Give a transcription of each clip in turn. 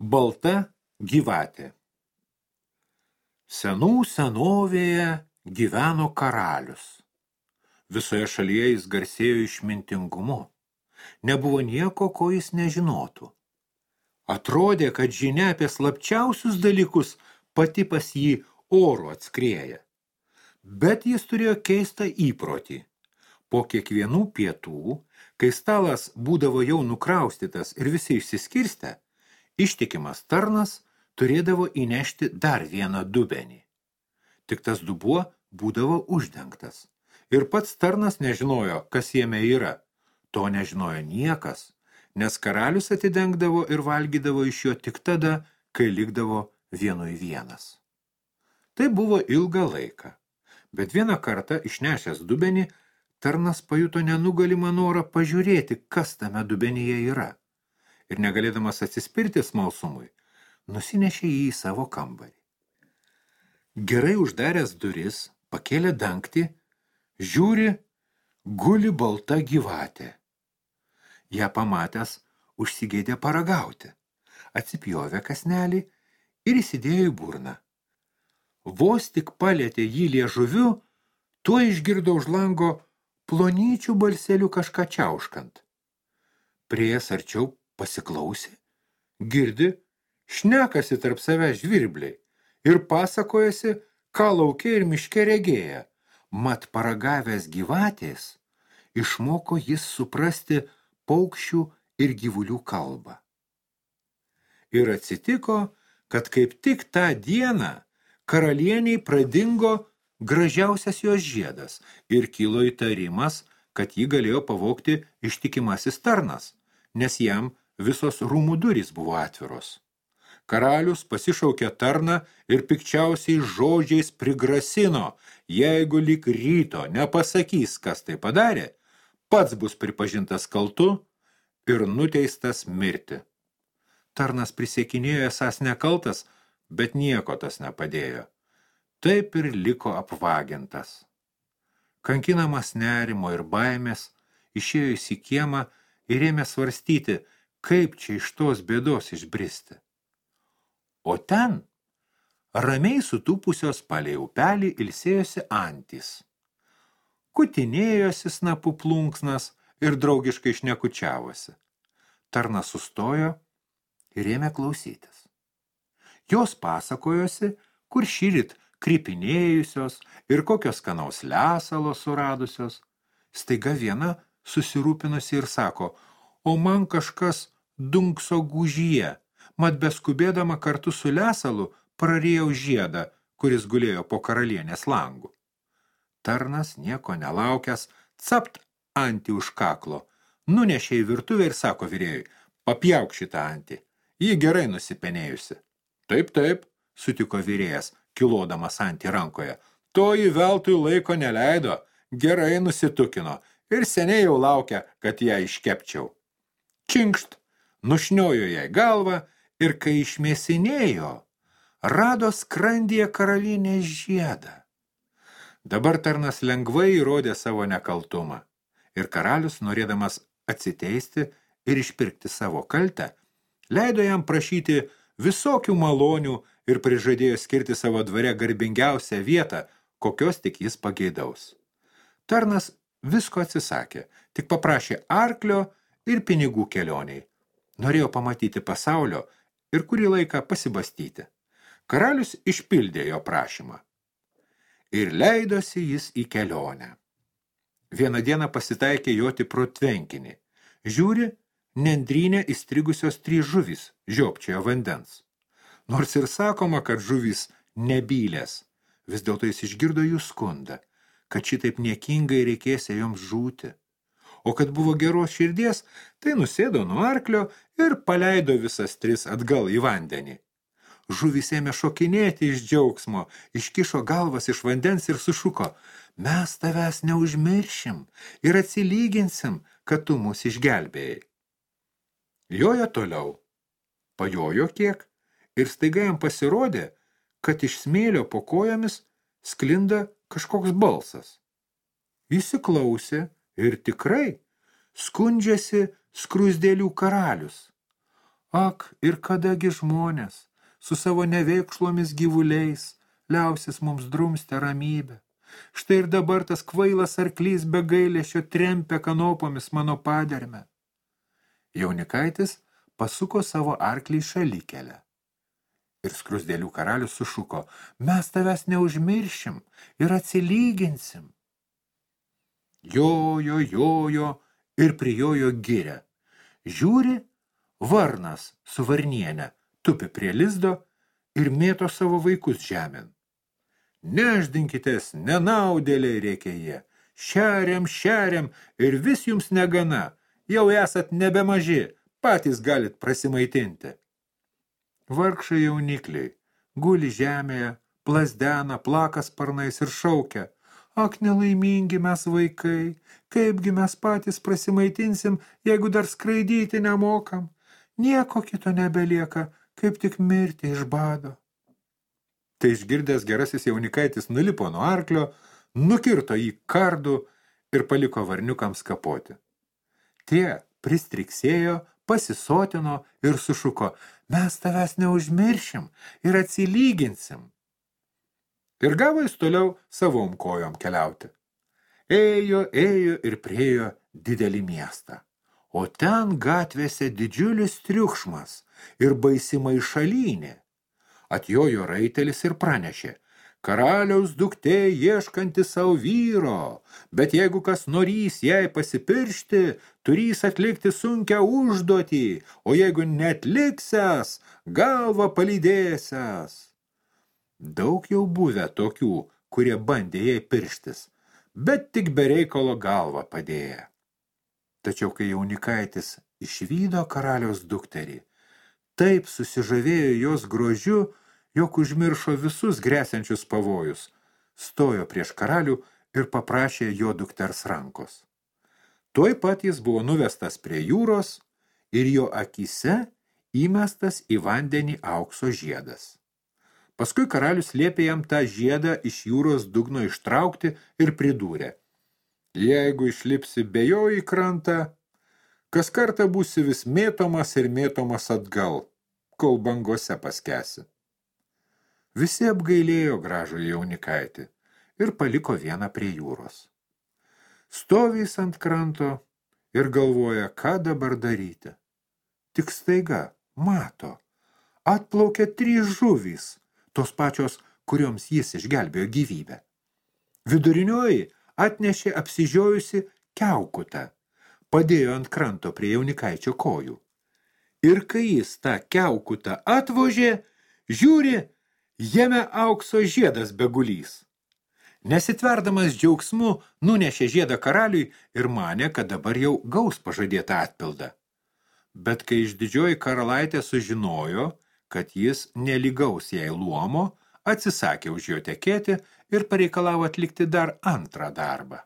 Balta gyvatė Senų senovėje gyveno karalius. Visoje šalyje jis garsėjo išmintingumu. Nebuvo nieko, ko jis nežinotų. Atrodė, kad žinia apie slapčiausius dalykus pati pas jį oro atskrėja. Bet jis turėjo keistą įprotį. Po kiekvienų pietų, kai stalas būdavo jau nukraustytas ir visi išsiskirstę, Ištikimas tarnas turėdavo įnešti dar vieną dubenį. Tik tas dubuo būdavo uždengtas. Ir pats tarnas nežinojo, kas jame yra. To nežinojo niekas, nes karalius atidengdavo ir valgydavo iš jo tik tada, kai likdavo vienui vienas. Tai buvo ilgą laiką, bet vieną kartą išnešęs dubenį, tarnas pajuto nenugalimą norą pažiūrėti, kas tame dubenyje yra ir negalėdamas atsispirti smalsumui, nusinešė jį į savo kambarį. Gerai uždaręs duris, pakėlė dangtį, žiūri, guli balta gyvatė. Ja pamatęs, užsigėdė paragauti, atsipjovė kasnelį ir įsidėjo į burną. Vos tik palėtė jį liežuviu, tuo išgirdo už lango plonyčių balselių kažką čiauškant. Priejas arčiau pasiklausė, girdi, šnekasi tarp save žvirbliai ir pasakojasi, ką laukia ir miške regėja. Mat paragavęs gyvatės, išmoko jis suprasti paukščių ir gyvulių kalbą. Ir atsitiko, kad kaip tik tą dieną karalieniai pradingo gražiausias jos žiedas ir kilo įtarimas, kad jį galėjo pavokti ištikimasis tarnas, nes jam visos rūmų durys buvo atviros. Karalius pasišaukė tarną ir pikčiausiai žodžiais prigrasino, jeigu lik ryto nepasakys, kas tai padarė, pats bus pripažintas kaltu ir nuteistas mirti. Tarnas prisiekinėjo esas nekaltas, bet nieko tas nepadėjo. Taip ir liko apvagintas. Kankinamas nerimo ir baimės, išėjo į kiemą ir ėmė svarstyti, kaip čia iš tos bėdos išbristi. O ten, ramiai sutūpusios palei upelį, ilsėjosi antys. Kutinėjosi snapų plunksnas ir draugiškai šnekučiavosi. Tarnas sustojo ir ėmė klausytis. Jos pasakojosi, kur šyrit krypinėjusios ir kokios skanaus lesalo suradusios. Staiga viena susirūpinusi ir sako – o man kažkas dunkso gužyje, mat beskubėdama kartu su lesalu prarijau žiedą, kuris gulėjo po karalienės langų. Tarnas, nieko nelaukęs, capt antį už kaklo, nunešė į virtuvę ir sako vyrėjui, papjauk šitą antį, ji gerai nusipenėjusi. Taip, taip, sutiko vyrėjas, kilodamas antį rankoje, toji veltui laiko neleido, gerai nusitukino ir seniai jau laukia, kad ją iškepčiau činkšt, nušniojo jai galvą ir kai išmėsinėjo, rado skrandyje karalienės žiedą. Dabar tarnas lengvai įrodė savo nekaltumą ir karalius, norėdamas atsiteisti ir išpirkti savo kaltę, leido jam prašyti visokių malonių ir prižadėjo skirti savo dvare garbingiausią vietą, kokios tik jis pageidaus. Tarnas visko atsisakė, tik paprašė arklio ir pinigų kelioniai. Norėjo pamatyti pasaulio ir kurį laiką pasibastyti. Karalius išpildė jo prašymą. Ir leidosi jis į kelionę. Vieną dieną pasitaikė joti pro tvenkinį. Žiūri, nendrynė įstrigusios trys žuvys, žiopčiojo vandens. Nors ir sakoma, kad žuvys nebylės, vis dėlto jis išgirdo jų skundą, kad šitaip niekingai reikės joms žūti o kad buvo geros širdies, tai nusėdo nuo arklio ir paleido visas tris atgal į vandenį. Žuvis ėmė šokinėti iš džiaugsmo, iškišo galvas iš vandens ir sušuko, mes tavęs neužmiršim ir atsilyginsim, kad tu mus išgelbėjai. Jojo toliau, pajojo kiek ir staiga jam pasirodė, kad iš smėlio po kojomis sklinda kažkoks balsas. Įsiklausė Ir tikrai skundžiasi skrusdėlių karalius. Ak, ir kadagi žmonės su savo neveikšlomis gyvuliais liausis mums drumstę ramybę. Štai ir dabar tas kvailas arklys be gailėšio trempia kanopomis mano paderme. Jaunikaitis pasuko savo arklį šalikelę. Ir skrusdėlių karalius sušuko, mes tavęs neužmiršim ir atsilyginsim. Jojo, jojo ir prijojo gyrę. Žiūri, varnas su varnienė tupi prie lizdo ir mėto savo vaikus žemėn. Neždinkitės, nenaudėliai reikia jie. Šeriam, šeriam ir vis jums negana. Jau esat nebemaži, patys galit prasimaitinti. Vargšai jaunikliai, guli žemėje, plasdena, plaka sparnais ir šaukia. Ak, nelaimingi mes vaikai, kaipgi mes patys prasimaitinsim, jeigu dar skraidyti nemokam. Nieko kito nebelieka, kaip tik mirti iš bado. Tai išgirdęs gerasis jaunikaitis nulipo nuo arklio, nukirto jį kardų ir paliko varniukams kapoti. Tie pristriksėjo, pasisotino ir sušuko, mes tavęs neužmiršim ir atsilyginsim. Ir gavo jis toliau savom kojom keliauti. Ėjo, ėjo ir priejo didelį miestą. O ten gatvėse didžiulis triukšmas ir baisi maišalynė atjojo raitelis ir pranešė, karaliaus duktė ieškanti savo vyro, bet jeigu kas norys jai pasipiršti, turys atlikti sunkę užduotį, o jeigu netliksęs, galva palydėsias. Daug jau buvę tokių, kurie bandė jai pirštis, bet tik bereikalo galvą padėję. Tačiau kai jaunikaitis išvydo karaliaus dukterį, taip susižavėjo jos grožiu, jog užmiršo visus grėsiančius pavojus, stojo prieš karalių ir paprašė jo dukters rankos. Tuoj pat jis buvo nuvestas prie jūros ir jo akise įmestas į vandenį aukso žiedas. Paskui karalius liepė jam tą žiedą iš jūros dugno ištraukti ir pridūrė. Jeigu išlipsi be jo į krantą, kas kartą būsi vis mėtomas ir mėtomas atgal, kol bangose paskesi. Visi apgailėjo gražų jaunikaitį ir paliko vieną prie jūros. Stovys ant kranto ir galvoja, ką dabar daryti. Tik staiga, mato, atplaukė trys žuvys, tos pačios, kurioms jis išgelbėjo gyvybę. Vidurinioji atnešė apsižiojusi keukutą, padėjo ant kranto prie jaunikaičio kojų. Ir kai jis tą keukutą atvožė, žiūri, Jame aukso žiedas begulys. Nesitverdamas džiaugsmu, nunešė žiedą karaliui ir manė, kad dabar jau gaus pažadėtą atpildą. Bet kai iš didžioji karalaitė sužinojo, kad jis neligaus jai luomo, atsisakė už jo tekėti ir pareikalavo atlikti dar antrą darbą.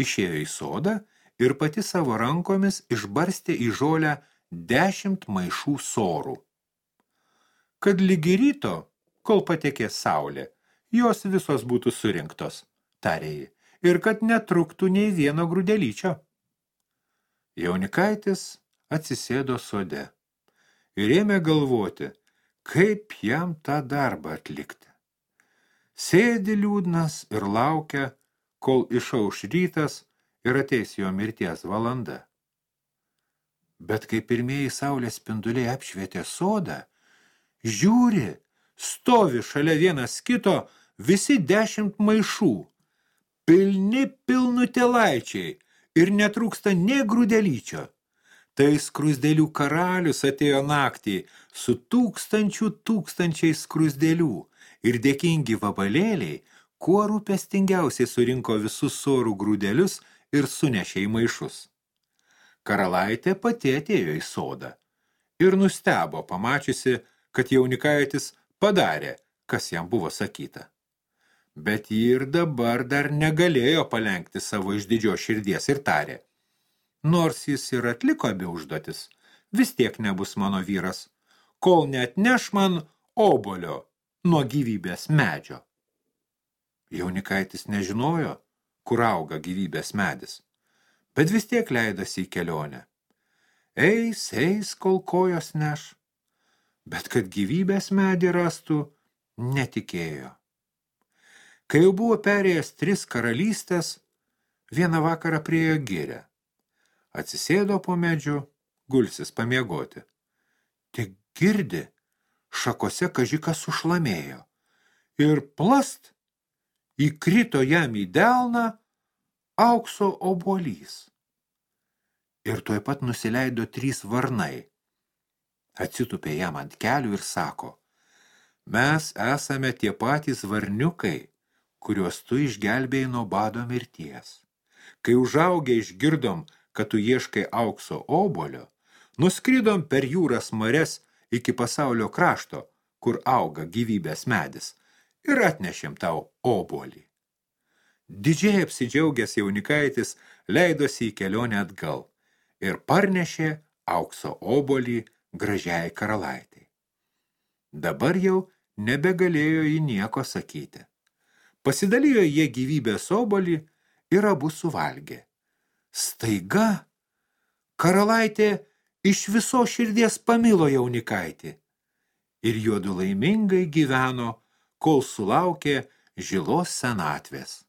Išėjo į sodą ir pati savo rankomis išbarstė į žolę dešimt maišų sorų. Kad lygi ryto kol patekė saulė, jos visos būtų surinktos, tarė ji, ir kad netruktų nei vieno grūdelyčio. Jaunikaitis atsisėdo sode ir ėmė galvoti, kaip jam tą darbą atlikti. Sėdi liūdnas ir laukia, kol išauš rytas ir ateis jo mirties valanda. Bet kai pirmieji saulės spinduliai apšvietė sodą, žiūri, stovi šalia vienas kito visi dešimt maišų, pilni pilnutėlaičiai ir netrūksta nė grūdelyčio. Tai skrusdėlių karalius atėjo naktį su tūkstančių tūkstančiais skrusdėlių ir dėkingi vabalėliai, kuo rūpestingiausiai surinko visus sorų grūdelius ir sunešė į maišus. Karalaitė pati atėjo į sodą ir nustebo, pamačiusi, kad jaunikaitis padarė, kas jam buvo sakyta. Bet ji ir dabar dar negalėjo palenkti savo iš didžio širdies ir tarė. Nors jis ir atliko abi užduotis, vis tiek nebus mano vyras, kol net neš man obolio nuo gyvybės medžio. Jaunikaitis nežinojo, kur auga gyvybės medis, bet vis tiek leidosi į kelionę. eis, eis, kol kojos neš. Bet kad gyvybės medį rastų, netikėjo. Kai jau buvo perėjęs tris karalystės, vieną vakarą priejo gyrę. Atsisėdo po medžiu, gulsis pamiegoti. Tik girdi, šakose kažikas sušlamėjo. Ir plast, įkrito jam į delną aukso obuolys ir tuoj pat nusileido trys varnai. Atsitupė jam ant kelių ir sako, mes esame tie patys varniukai, kuriuos tu išgelbėjai nuo bado mirties. Kai užaugę išgirdom, kad tu ieškai aukso obolio, nuskridom per jūras mares iki pasaulio krašto, kur auga gyvybės medis, ir atnešėm tau obolį. Didžiai apsidžiaugęs jaunikaitis leidosi į kelionę atgal ir parnešė aukso obolį gražiai karalaitai. Dabar jau nebegalėjo į nieko sakyti. Pasidalijo jie gyvybės obolį ir abu suvalgė. Staiga karalaitė iš viso širdies pamilo jaunikaitį ir juodu laimingai gyveno, kol sulaukė žilos senatvės.